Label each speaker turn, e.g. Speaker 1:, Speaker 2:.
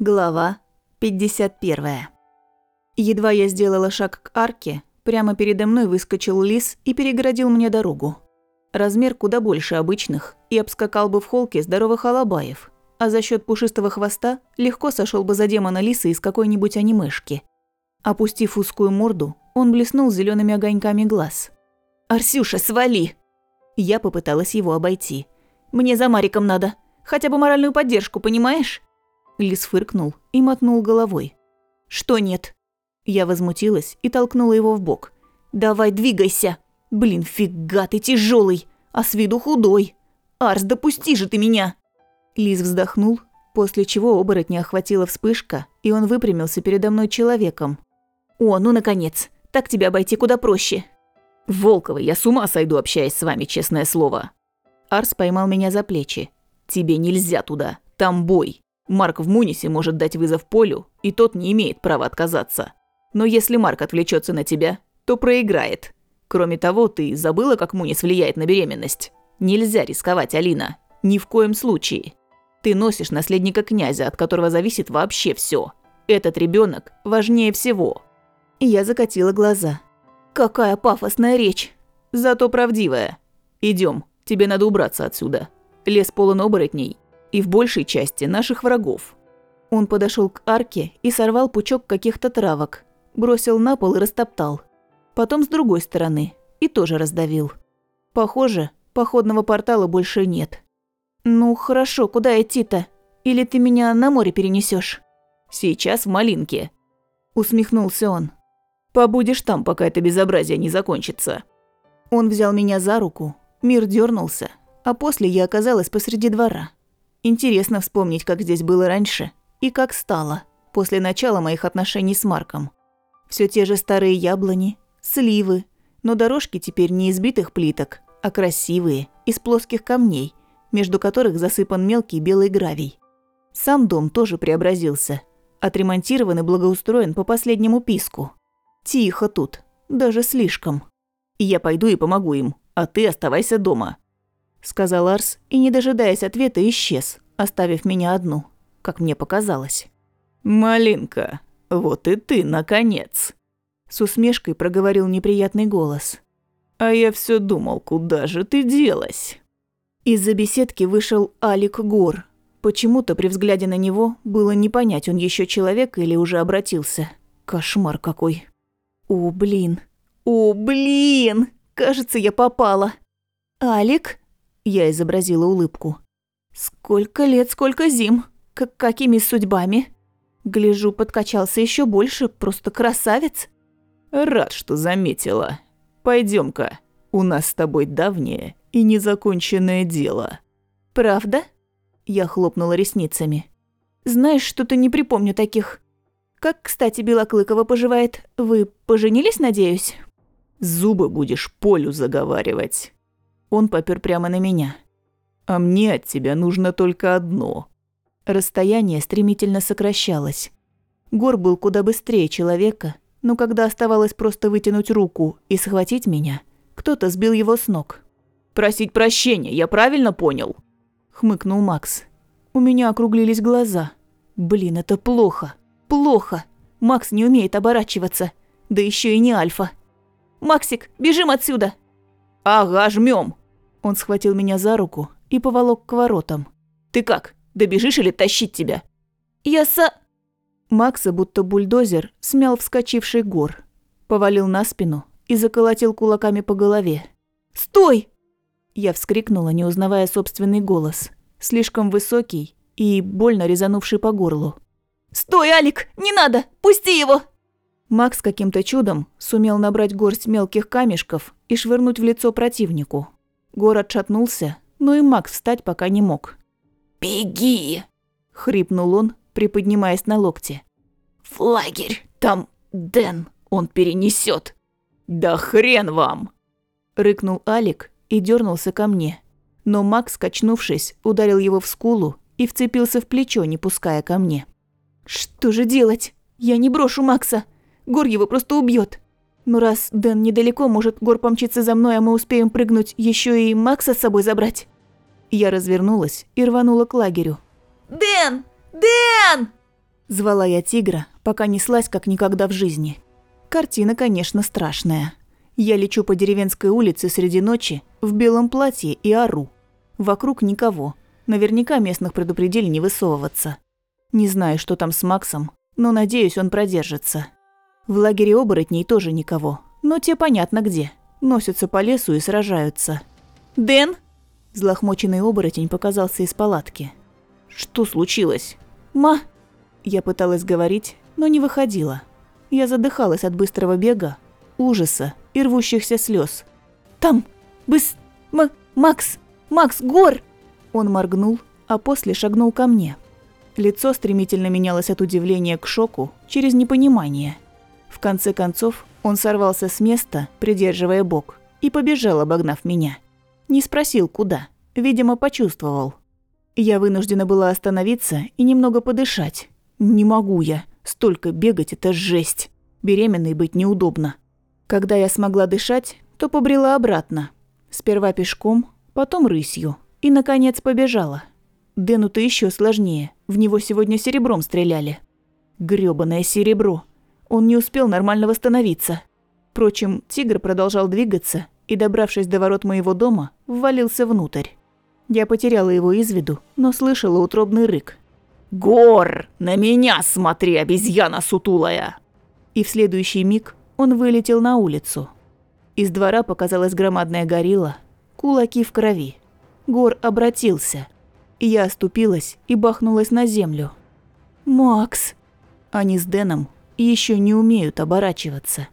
Speaker 1: Глава 51. Едва я сделала шаг к арке, прямо передо мной выскочил лис и перегородил мне дорогу. Размер куда больше обычных и обскакал бы в холке здоровых алабаев, а за счет пушистого хвоста легко сошел бы за демона лиса из какой-нибудь анимешки. Опустив узкую морду, он блеснул зелеными огоньками глаз. «Арсюша, свали!» Я попыталась его обойти. «Мне за Мариком надо. Хотя бы моральную поддержку, понимаешь?» Лис фыркнул и мотнул головой. «Что нет?» Я возмутилась и толкнула его в бок. «Давай, двигайся! Блин, фига ты тяжелый, а с виду худой! Арс, допусти же ты меня!» Лис вздохнул, после чего оборотня охватила вспышка, и он выпрямился передо мной человеком. «О, ну наконец! Так тебя обойти куда проще!»
Speaker 2: «Волкова, я с ума сойду, общаясь с вами, честное слово!»
Speaker 1: Арс поймал меня за плечи.
Speaker 2: «Тебе нельзя туда, там бой!» Марк в Мунисе может дать вызов Полю, и тот не имеет права отказаться. Но если Марк отвлечется на тебя, то проиграет. Кроме того, ты забыла, как Мунис влияет на беременность? Нельзя рисковать, Алина. Ни в коем случае. Ты носишь наследника князя, от которого зависит вообще все. Этот ребенок важнее всего.
Speaker 1: Я закатила глаза. Какая пафосная речь.
Speaker 2: Зато правдивая. Идем, тебе надо убраться отсюда. Лес полон оборотней, и в большей части наших врагов.
Speaker 1: Он подошел к арке и сорвал пучок каких-то травок, бросил на пол и растоптал. Потом с другой стороны и тоже раздавил. Похоже, походного портала больше нет. Ну хорошо, куда идти-то? Или ты меня на море перенесешь?
Speaker 2: Сейчас в Малинке.
Speaker 1: Усмехнулся он.
Speaker 2: Побудешь там, пока это безобразие не закончится.
Speaker 1: Он взял меня за руку, мир дернулся, а после я оказалась посреди двора. Интересно вспомнить, как здесь было раньше и как стало после начала моих отношений с Марком. Все те же старые яблони, сливы, но дорожки теперь не из битых плиток, а красивые, из плоских камней, между которых засыпан мелкий белый гравий. Сам дом тоже преобразился, отремонтирован и благоустроен по последнему писку. Тихо тут, даже слишком.
Speaker 2: Я пойду и помогу им, а ты оставайся дома
Speaker 1: сказал Арс и, не дожидаясь ответа, исчез, оставив меня одну, как мне показалось.
Speaker 2: «Малинка, вот и ты, наконец!»
Speaker 1: С усмешкой проговорил неприятный голос.
Speaker 2: «А я все думал, куда же ты делась?»
Speaker 1: Из-за беседки вышел Алик Гор. Почему-то при взгляде на него было не понять, он еще человек или уже обратился. Кошмар какой. О, блин. О, блин! Кажется, я попала. «Алик?» Я изобразила улыбку. «Сколько лет, сколько зим! Как какими судьбами?» Гляжу, подкачался еще больше, просто красавец.
Speaker 2: «Рад, что заметила. пойдем ка у нас с тобой давнее и незаконченное дело».
Speaker 1: «Правда?» Я хлопнула ресницами. «Знаешь, что-то не припомню таких. Как, кстати, Белоклыкова поживает? Вы поженились, надеюсь?»
Speaker 2: «Зубы будешь Полю заговаривать».
Speaker 1: Он попер прямо на меня.
Speaker 2: «А мне от тебя нужно только одно».
Speaker 1: Расстояние стремительно сокращалось. Гор был куда быстрее человека, но когда оставалось просто вытянуть руку и схватить меня, кто-то сбил его с ног.
Speaker 2: «Просить прощения, я правильно понял?»
Speaker 1: – хмыкнул Макс. У меня округлились глаза. Блин, это плохо. Плохо. Макс не умеет оборачиваться. Да еще и не альфа. «Максик, бежим отсюда!»
Speaker 2: «Ага, жмем.
Speaker 1: Он схватил меня за руку и поволок к воротам.
Speaker 2: «Ты как, добежишь или тащить тебя?»
Speaker 1: «Я са...» Макса, будто бульдозер, смял вскочивший гор, повалил на спину и заколотил кулаками по голове. «Стой!» Я вскрикнула, не узнавая собственный голос, слишком высокий и больно резанувший по горлу. «Стой, Алик! Не надо! Пусти его!» Макс каким-то чудом сумел набрать горсть мелких камешков и швырнуть в лицо противнику. Гор отшатнулся, но и Макс встать пока не мог.
Speaker 2: «Беги!»
Speaker 1: – хрипнул он, приподнимаясь на локте.
Speaker 2: «В лагерь! Там Дэн, он перенесет. «Да хрен вам!»
Speaker 1: – рыкнул Алик и дернулся ко мне. Но Макс, качнувшись, ударил его в скулу и вцепился в плечо, не пуская ко мне. «Что же делать? Я не брошу Макса. Гор его просто убьет. Ну раз Дэн недалеко, может, Гор помчится за мной, а мы успеем прыгнуть, еще и Макса с собой забрать. Я развернулась и рванула к лагерю. «Дэн! Дэн!» Звала я тигра, пока неслась как никогда в жизни. Картина, конечно, страшная. Я лечу по деревенской улице среди ночи в белом платье и ору. Вокруг никого. Наверняка местных предупредили не высовываться. Не знаю, что там с Максом, но надеюсь, он продержится. В лагере оборотней тоже никого, но те понятно где. Носятся по лесу и сражаются. «Дэн!» Злохмоченный оборотень показался из палатки.
Speaker 2: «Что случилось?»
Speaker 1: «Ма!» Я пыталась говорить, но не выходила. Я задыхалась от быстрого бега, ужаса и рвущихся слез. «Там! Быс... М... Макс! Макс, гор!» Он моргнул, а после шагнул ко мне. Лицо стремительно менялось от удивления к шоку через непонимание. В конце концов, он сорвался с места, придерживая бок, и побежал, обогнав меня. Не спросил, куда. Видимо, почувствовал. Я вынуждена была остановиться и немного подышать. Не могу я. Столько бегать – это жесть. Беременной быть неудобно. Когда я смогла дышать, то побрела обратно. Сперва пешком, потом рысью. И, наконец, побежала. Дэну-то еще сложнее. В него сегодня серебром стреляли. Грёбаное серебро. Он не успел нормально восстановиться. Впрочем, тигр продолжал двигаться и, добравшись до ворот моего дома, ввалился внутрь. Я потеряла его из виду, но слышала утробный рык.
Speaker 2: «Гор, на меня смотри, обезьяна сутулая!»
Speaker 1: И в следующий миг он вылетел на улицу. Из двора показалась громадная горилла, кулаки в крови. Гор обратился. Я оступилась и бахнулась на землю. «Макс!» Они с Дэном еще не умеют оборачиваться.